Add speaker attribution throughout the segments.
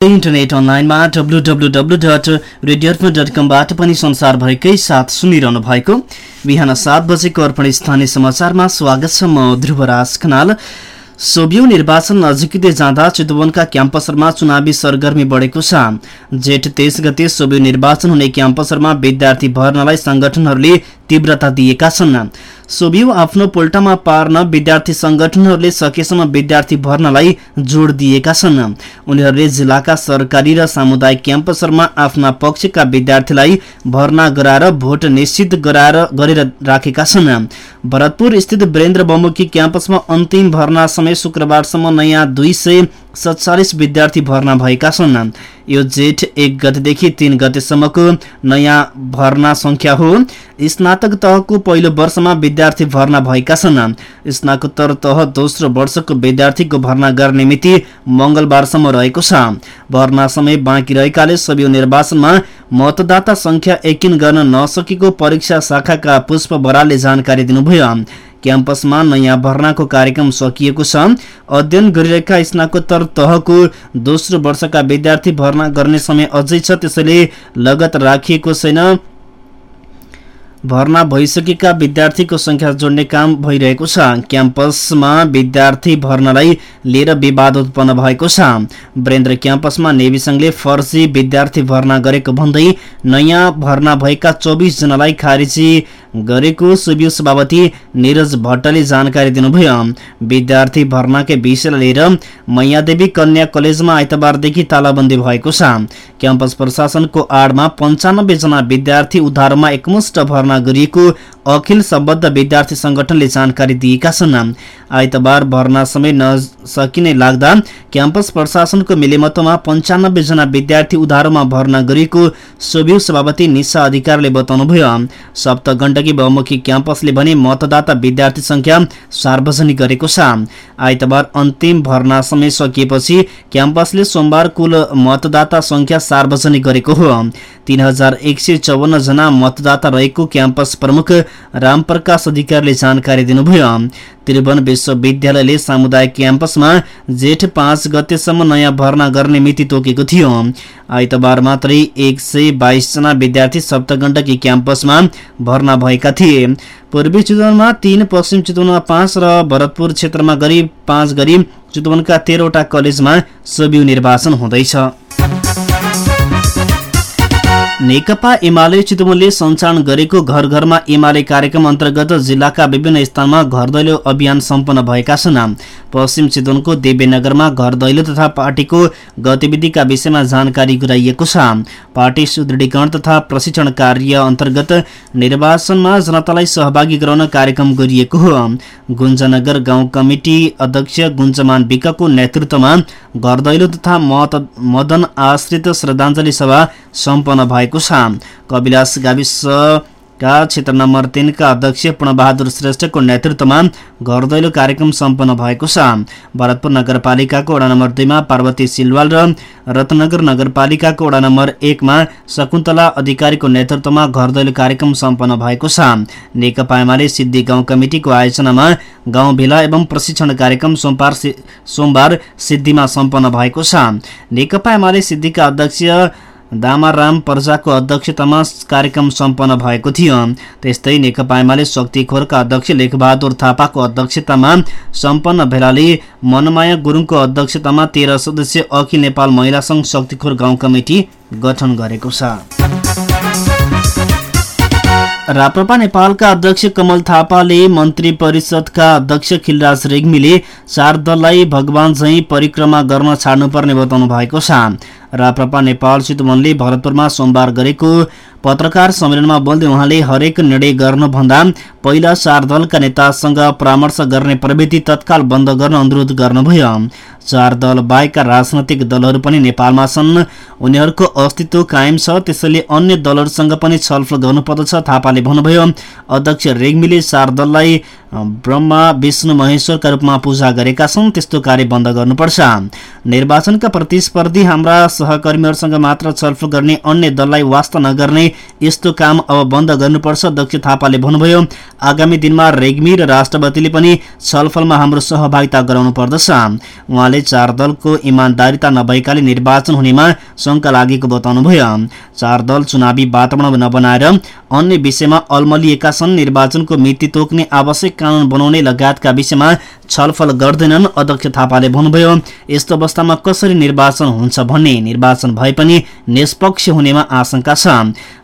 Speaker 1: Internet अनलाइनमा W W W dot radio dot कमबाट पनि संसारभरिकै साथ सुनिरहनु भएको। बिहान सात बजेको अर्पण स्थानीय समाचारमा स्वागत छ म ध्रुवराज खनाल। सोभियौ निर्वाचन नजिकै जाँदा चितवनका क्याम्पसहरूमा चुनावी सरगर्मी बढेको छ। जेठ तेइस गते सोभियौ निर्वाचन हुने क्याम्पसहरूमा विद्यार्थी भर्नलाई संगठनहरूले तीव्रता दिएका छन्। सोभियौ आफ्नो पोल्टामा पार्न विद्यार्थी संगठनहरूले सकेसम्म विद्यार्थी भर्नलाई जोड दिएका छन्। उनीहरूले जिल्लाका सरकारी र सामुदायिक क्याम्पसहरूमा आफ्ना पक्षका विद्यार्थीलाई भर्ना गराएर भोट निश्चित गराएर गरेर राखेका छन्। भरतपुर स्थित वीरेन्द्र बहुमुखी क्याम्पसमा अन्तिम भर्ना समय शुक्रबारसम्म नयाँ दुई सत्तालिस विद्यार्थी भर्ना भएका छन्। यो जेठ एक गतेदेखि तीन गतेसम्मको नयाँ भर्ना संख्या हो। स्नातक तहको पहिलो वर्षमा विद्यार्थी भर्ना भएका छन्। स्नातकोत्तर तह दोस्रो वर्षको विद्यार्थीको भर्ना गर्ने मिति मंगलबारसम्म रहेको छ। भर्ना समय बाँकी रहेकाले सबै निर्वाचनमा मतदाता संख्या एकिन गर्न नसकेको परीक्षा शाखाका पुष्प बरालले जानकारी दिनुभयो। क्याम्पसमा नयाँ भर्नाको कार्यक्रम सकिएको छ। अध्ययन गरिरहेका स्नाकोत्तर तहको दोस्रो वर्षका विद्यार्थी भर्ना गर्ने समय अझै छ त्यसैले लगत राखिएको छैन। भर्ना भइसकेका विद्यार्थीको संख्या जोड्ने काम भइरहेको छ। क्याम्पसमा विद्यार्थी भर्नालाई लिएर विवाद उत्पन्न भएको छ। वीरेन्द्र क्याम्पसमा नेवी संघले फर्जी विद्यार्थी भर्ना गरेको भन्दै नयाँ भर्ना भएका चौबिस जनालाई खारिजी गरेको सुबिउ सभापति निरज भट्टले जानकारी दिनुभयो। विद्यार्थी भर्नाकै विषयलाई लिएर मैयादेवी कन्या कलेजमा आइतबारदेखि तालाबन्दी भएको छ। क्याम्पस प्रशासनको आडमा पञ्चानब्बे जना विद्यार्थी उद्धारमा एकमुष्ट भर्ना गरिएको अखिल सम्बद्ध विद्यार्थी संगठनले जानकारी दिएका छन्। आइतबार भर्ना समय नसकिने लाग्दा क्याम्पस प्रशासनको मिलेमतोमा पञ्चानब्बे जना विद्यार्थी उधारोमा भर्ना गरिएको सोभ्यू सभापति निशा अधिकारीले बताउनुभयो। सप्त गण्डकी बहुमुखी क्याम्पसले भने मतदाता विद्यार्थी संख्या सार्वजनिक गरेको छ। आइतबार अन्तिम भर्ना समय सकिएपछि क्याम्पसले सोमबार कुल मतदाता संख्या सार्वजनिक गरेको हो। तीन जना मतदाता रहेको क्याम्पस प्रमुख रामप्रकाश अधिकारीले जानकारी दिनुभयो। त्रिभुवन विश्वविद्यालयले सामुदायिक क्याम्पसमा जेठ पाँच गतेसम्म नयाँ भर्ना गर्ने मिति तोकेको थियो। आइतबार मात्रै एक सय बाइसजना विद्यार्थी सप्तगण्डकी क्याम्पसमा भर्ना भएका थिए। पूर्वी चितवनमा तीन पश्चिम चितवनमा पाँच र भरतपुर क्षेत्रमा गरी पाँच गरी चितवनका तेह्रवटा कलेजमा सबिउ निर्वाचन हुँदैछ। नेकपा एमाले चितवनले सञ्चालन गरेको घर घरमा एमाले कार्यक्रम अन्तर्गत जिल्लाका विभिन्न स्थानमा घर दैलो अभियान सम्पन्न भएका छन्। पश्चिम चितवनको देवीनगरमा घर दैलो तथा पार्टीको गतिविधिका विषयमा जानकारी गराइएको छ। पार्टी सुदृढीकरण तथा प्रशिक्षण कार्य अन्तर्गत निर्वाचनमा जनतालाई सहभागी गराउन कार्यक्रम गरिएको हो। गुन्जनगर गाउँ कमिटी अध्यक्ष गुन्जमान विकको नेतृत्वमा घर दैलो तथा मदन आश्रित श्रद्धाञ्जली सभा सम्पन्न भएको छ। कविलास गाविस का क्षेत्र नम्बर तिनका अध्यक्ष पूर्णबहादुर श्रेष्ठको नेतृत्वमा घर दैलो कार्यक्रम सम्पन्न भएको छ। भरतपुर नगरपालिकाको वडा नम्बर दुईमा पार्वती सिलवाल र रत्नगर नगरपालिकाको वडा नम्बर एकमा शकुन्तला अधिकारीको नेतृत्वमा घर दैलो कार्यक्रम सम्पन्न भएको छ। नेकपा एमाले सिद्धि गाउँ कमिटिको आयोजनामा गाउँ भेला एवं प्रशिक्षण कार्यक्रम सोमबार सोमबार सिद्धिमा सम्पन्न भएको छ। नेकपा एमाले सिद्धिका अध्यक्ष दामाराम पर्जाको अध्यक्षतामा कार्यक्रम सम्पन्न भएको थियो। त्यस्तै नेकपा एमाले शक्तिखोरका अध्यक्ष लेखबहादुर थापाको अध्यक्षतामा सम्पन्न भेलाले मनमाया गुरुङको अध्यक्षतामा तेह्र सदस्य अखिल नेपाल महिला संघ शक्तिखोर गाउँ कमिटी गठन गरेको छ। राप्रपा नेपालका अध्यक्ष कमल थापाले मन्त्री परिषदका अध्यक्ष खिलराज रेग्मीले चार दललाई भगवान झै परिक्रमा गर्न छाड्नुपर्ने बताउनु भएको छ। राप्रपा नेपाल चितवनले भरतपुरमा सोमबार गरेको पत्रकार सम्मेलनमा बोल्दै उहाँले हरेक निर्णय गर्नुभन्दा पहिला चार दलका नेतासँग परामर्श गर्ने प्रविधि तत्काल बन्द गर्न अनुरोध गर्नुभयो। चार दल बाहेकका राजनैतिक दलहरू पनि नेपालमा छन्। उनीहरूको अस्तित्व कायम छ त्यसैले अन्य दलहरूसँग पनि छलफल गर्नुपर्दछ थापाले भन्नुभयो। अध्यक्ष रेग्मीले चार दललाई ब्रह्मा विष्णु महेश्वरका रूपमा पूजा गरेका छन् त्यस्तो कार्य बन्द गर्नुपर्छ। निर्वाचनका प्रतिस्पर्धी हाम्रा सहकर्मीहरूसँग मात्र छलफल गर्ने अन्य दललाई वास्ता नगर्ने यस्तो काम अब बन्द गर्नुपर्छ अध्यक्ष थापाले भन्नुभयो। आगामी दिनमा रेग्मी र राष्ट्रपतिले पनि छलफलमा हाम्रो सहभागिता गराउनु पर्दछ। उहाँले चार दलको इमान्दारिता नभएकाले निर्वाचन हुनेमा शंका लागेको बताउनुभयो। चार दल चुनावी वातावरण नबनाएर अन्य विषयमा अल्मलिएका छन्। निर्वाचनको मिति तोक्ने आवश्यक कानून बनाउने लगायतका विषयमा छलफल गर्दैनन्। अध्यक्ष थापाले भन्नुभयो यस्तो अवस्थामा कसरी निर्वाचन हुन्छ भन्ने निर्वाचन भए पनि निष्पक्ष हुनेमा आशंका छ।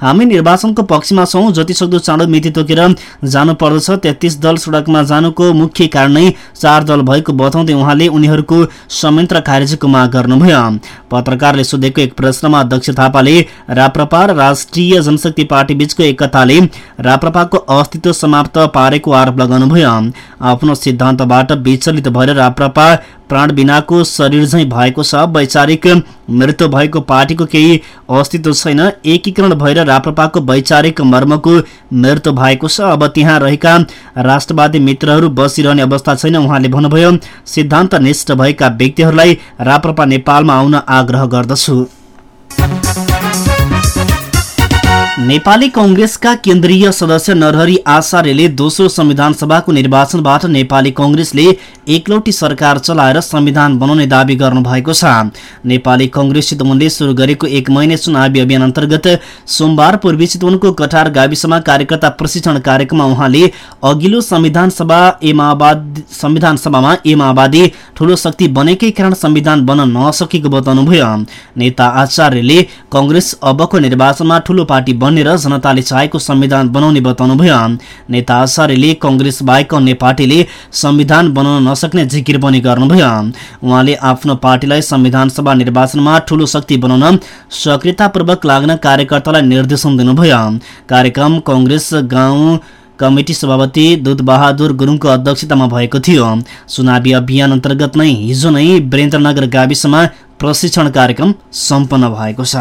Speaker 1: हामी निर्वाचनको पक्षमा छौं जतिसक्दो चाँडो मिति तोकेर जानु पर्दछ तेत्तीस दल सड़कमा जानुको मुख्य कारण नै चार दल भएको बताउँदै उहाँले उनीहरूको संयन्त्र खारेजीको माग गर्नुभयो। पत्रकारले सोधेको एक प्रश्नमा अध्यक्ष थापाले राप्रपा र राष्ट्रिय जनशक्ति पार्टी बीचको एकताले राप्रपाको अस्तित्व समाप्त पारेको आरोप लगाउनुभयो। आफ्नो सिद्धान्तबाट विचलित भएर राप्रपा प्राण बिनाको शरीर झैं भएको छ। वैचारिक मृत्यु भएको पार्टीको केही अस्तित्व छैन। एकीकरण भएर राप्रपाको वैचारिक मर्मको मृत्यु भएको छ। अब त्यहाँ रहेका राष्ट्रवादी मित्रहरू बसिरहने अवस्था छैन। उहाँले भन्नुभयो सिद्धान्त निष्ठ भएका व्यक्तिहरूलाई राप्रपा नेपालमा आउन आग्रह गर्दछु। नेपाली कंग्रेसका केन्द्रीय सदस्य नरहरी आचार्यले दोस्रो संविधान सभाको निर्वाचनबाट नेपाली कंग्रेसले एकलौटी सरकार चलाएर संविधान बनाउने दावी गर्नुभएको छ। नेपाली कंग्रेस चितवनले शुरू गरेको एक महिने चुनावी अभियान अन्तर्गत सोमबार पूर्वी चितवनको कटार गाविसमा कार्यकर्ता प्रशिक्षण कार्यक्रममा उहाँले अघिल्लो संविधान सभा संविधान सभामा ए माओवादी ठूलो शक्ति बनेकै कारण संविधान बन्न नसकेको बताउनुभयो। नेता आचार्यले कंग्रेस अबको निर्वाचनमा ठूलो पार्टी बनेर जनताले चाहेको संविधान बनाउने बताउनुभयो नेता आचार्यले कंग्रेस बाहेक अन्य पार्टीले संविधान बनाउन नसक्ने जिकिर पनि गर्नुभयो उहाँले आफ्नो पार्टीलाई संविधान सभा निर्वाचनमा ठूलो शक्ति बनाउन सक्रियतापूर्वक लाग्न कार्यकर्तालाई निर्देशन दिनुभयो। कार्यक्रम कंग्रेस गाउँ कमिटी सभापति दुधबहादुर गुरुङको अध्यक्षतामा भएको थियो। चुनावी अभियान अन्तर्गत नै हिजो नै वीरेन्द्रनगर गाविसमा प्रशिक्षण कार्यक्रम सम्पन्न भएको छ।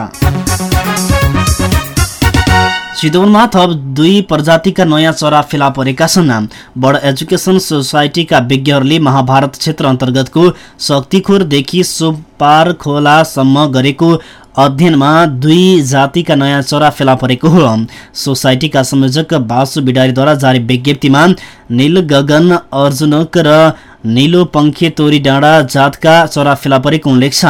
Speaker 1: चितवनमा थप दुई प्रजातिका नयाँ चरा फेला परेका छन्। बर्ड एजुकेसन सोसाइटीका विज्ञहरूले महाभारत क्षेत्र अन्तर्गतको शक्तिखोरदेखि सोपार खोलासम्म गरेको अध्ययनमा दुई जातिका नयाँ चरा फेला परेको हो। सोसाइटीका संयोजक बासु बिडारीद्वारा जारी विज्ञप्तिमा नील गगन अर्जुनक र निलो पङ्खे तोरी डाँडा जातका चरा फेला परेको उल्लेख छ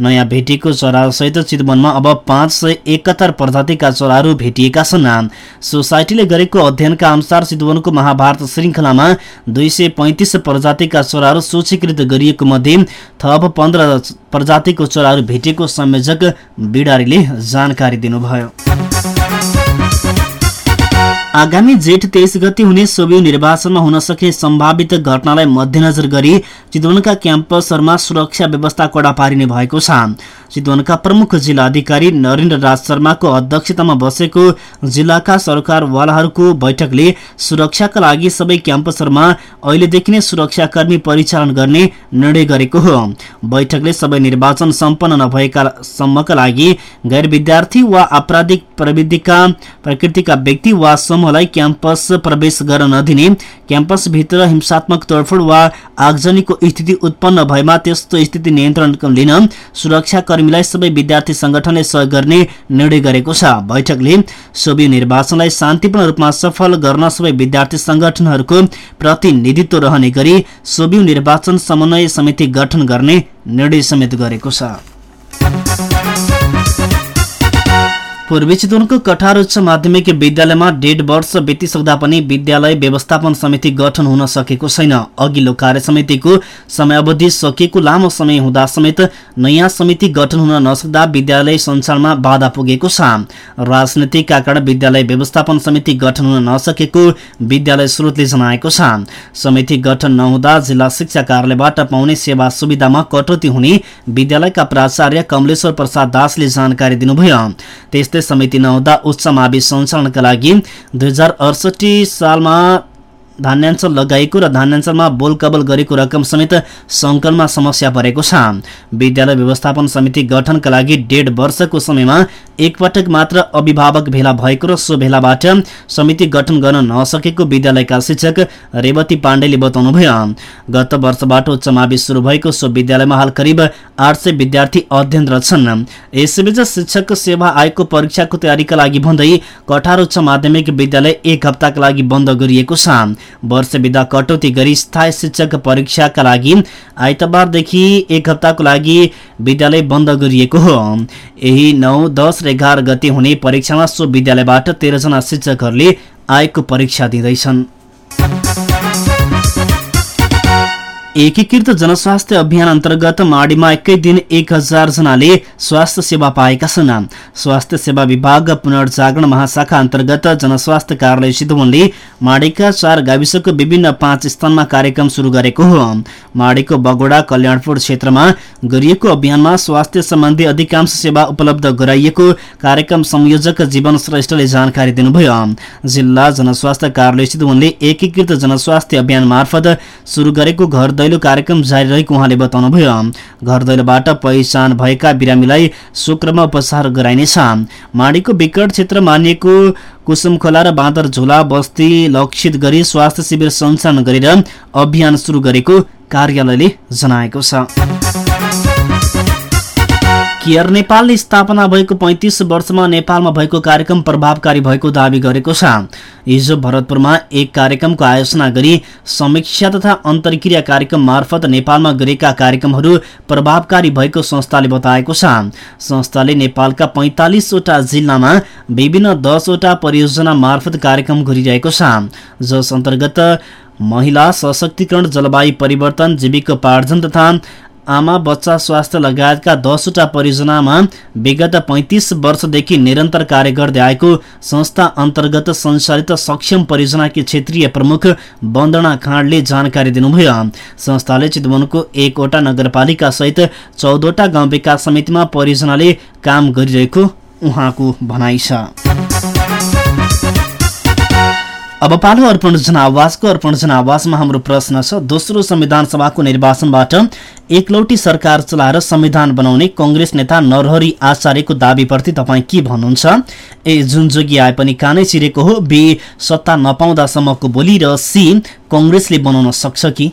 Speaker 1: नयाँ भेटिएको चरासहित चितवनमा अब पाँच सय एकहत्तर प्रजातिका चराहरू भेटिएका छन्। सोसाइटीले गरेको अध्ययनका अनुसार चितवनको महाभारत श्रृङ्खलामा दुई सय पैँतिस प्रजातिका चराहरू सूचीकृत गरिएको मध्ये थप पन्ध्र प्रजातिको चराहरू भेटिएको संयोजक बिडारीले जानकारी दिनुभयो। आगामी जेठ तेइस गति हुने सोभि निर्वाचनमा हुन सक्ने सम्भावित घटनालाई मध्यनजर गरी चितवनका क्याम्पसहरूमा सुरक्षा व्यवस्था कडा पारिने भएको छ। चितवनका प्रमुख जिल्ला अधिकारी नरेन्द्र राज शर्माको अध्यक्षतामा बसेको जिल्लाका सरकारवालाहरूको बैठकले सुरक्षाका लागि सबै क्याम्पसहरूमा अहिलेदेखि नै सुरक्षाकर्मी परिचालन गर्ने निर्णय गरेको हो। बैठकले सबै निर्वाचन सम्पन्न नभएका सम्मका लागि गैर विद्यार्थी वा आपराधिक प्रविधिका प्रकृतिका व्यक्ति वा समूहलाई क्याम्पस प्रवेश गर्न नदिने क्याम्पसभित्र हिंसात्मक तोडफोड वा आगजनीको स्थिति उत्पन्न भएमा त्यस्तो स्थिति नियन्त्रण लिन सुरक्षाकर्मीलाई सबै विद्यार्थी संगठनले सहयोग गर्ने निर्णय गरेको छ। बैठकले सोभि निर्वाचनलाई शान्तिपूर्ण रूपमा सफल गर्न सबै विद्यार्थी संगठनहरूको प्रतिनिधित्व रहने गरी सोभि निर्वाचन समन्वय समिति गठन गर्ने निर्णय समेत गरेको छ। पूर्वी चितवनको कठार उच्च माध्यमिक विद्यालयमा डेढ वर्ष बितिसक्दा पनि विद्यालय व्यवस्थापन समिति गठन हुन सकेको छैन। अघिल्लो कार्य समितिको समयावधि सकिएको लामो समय हुँदा समेत नयाँ समिति गठन हुन नसक्दा विद्यालय सञ्चालनमा बाधा पुगेको छ। राजनीतिका कारण विद्यालय व्यवस्थापन समिति गठन हुन नसकेको विद्यालय स्रोतले जनाएको छ। समिति गठन नहुँदा जिल्ला शिक्षा कार्यालयबाट पाउने सेवा सुविधामा कटौती हुने विद्यालयका प्राचार्य कमलेश्वर प्रसाद दासले जानकारी दिनुभयो। त्यस्तै समिति नहुँदा उच्च मावि सञ्चालनका लागि दुई सालमा धान्याञ्चल लगाइएको र धान्याञ्चलमा बोलकबल गरेको रकम समेत सङ्कलनमा समस्या परेको छ। विद्यालय व्यवस्थापन समिति गठनका लागि डेढ वर्षको समयमा एकपटक मात्र अभिभावक भेला भएको र सो भेलाबाट समिति गठन गर्न नसकेको विद्यालयका शिक्षक रेवती पाण्डेले बताउनुभयो। गत वर्षबाट उच्च मावि सुरु भएको सो विद्यालयमा हाल करिब आठ विद्यार्थी अध्ययनरत छन्। यसैबीच शिक्षक सेवा आयोगको परीक्षाको तयारीका लागि भन्दै कठार उच्च माध्यमिक विद्यालय एक हप्ताका लागि बन्द गरिएको छ। वर्ष कटौती गरी स्थायी शिक्षक परीक्षाका लागि आइतबारदेखि एक हप्ताको लागि विद्यालय बन्द गरिएको हो। यही नौ दस र एघार गते हुने परीक्षामा सो विद्यालयबाट तेह्रजना शिक्षकहरूले आएको परीक्षा दिँदैछन्। एकीकृत जनस्वास्थ्य अभियान अन्तर्गत माडीमा एकै दिन एक हजार जनाले स्वास्थ्य सेवा पाएका छन्। स्वास्थ्य सेवा विभाग पुनर्जागरण महाशाखा अन्तर्गत जनस्वास्थ्य कार्यालय चितवनले माडीका चार गाविसको विभिन्न पाँच स्थानमा कार्यक्रम शुरू गरेको हो। माडीको बगोडा कल्याणपुर क्षेत्रमा गरिएको अभियानमा स्वास्थ्य सम्बन्धी अधिकांश सेवा उपलब्ध गराइएको कार्यक्रम संयोजक जीवन श्रेष्ठले जानकारी दिनुभयो। जिल्ला जनस्वास्थ्य कार्यालय चितवनले एकीकृत जनस्वास्थ्य अभियान मार्फत शुरू गरेको घर दैलो कार्यक्रम जारी रहेको उहाँले बताउनुभयो। घर दैलोबाट पहिचान भएका बिरामीलाई शुक्रमा उपचार गराइनेछ। माडीको विकट क्षेत्र मानिएको कुसुम खोला र बाँदर झोला बस्ती लक्षित गरी स्वास्थ्य शिविर सञ्चालन गरेर अभियान सुरु गरेको कार्यालयले जनाएको छ। केयर नेपालले स्थापना भएको पैँतिस वर्षमा नेपालमा भएको कार्यक्रम प्रभावकारी भएको दावी गरेको छ। हिजो भरतपुरमा एक कार्यक्रमको आयोजना गरी समीक्षा तथा अन्तर्क्रिया कार्यक्रम मार्फत नेपालमा गरेका कार्यक्रमहरू प्रभावकारी भएको संस्थाले बताएको छ। संस्थाले नेपालका पैँतालिसवटा जिल्लामा विभिन्न दसवटा परियोजना मार्फत कार्यक्रम गरिरहेको छ। जस अन्तर्गत महिला सशक्तिकरण जलवायु परिवर्तन जीविकोपार्जन तथा आमा बच्चा स्वास्थ्य लगायतका दसवटा परियोजनामा विगत पैँतिस वर्षदेखि निरन्तर कार्य गर्दै आएको संस्था अन्तर्गत सञ्चालित सक्षम परियोजनाकी क्षेत्रीय प्रमुख वन्दना खाँडले जानकारी दिनुभयो। संस्थाले चितवनको एकवटा नगरपालिका सहित चौधवटा गाउँ विकास समितिमा परियोजनाले काम गरिरहेको उहाँको भनाइ छ। अब पालो अर्पण जनावासको अर्पण जनावासमा हाम्रो प्रश्न छ दोस्रो संविधान सभाको निर्वाचनबाट एकलौटी सरकार चलाएर संविधान बनाउने कंग्रेस नेता नरहरी आचार्यको दावीप्रति तपाईँ के भन्नुहुन्छ? ए जुन जोगी आए पनि कानै चिरेको हो। बी सत्ता नपाउँदासम्मको बोली र सी कंग्रेसले बनाउन सक्छ कि?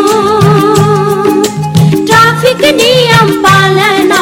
Speaker 2: पालना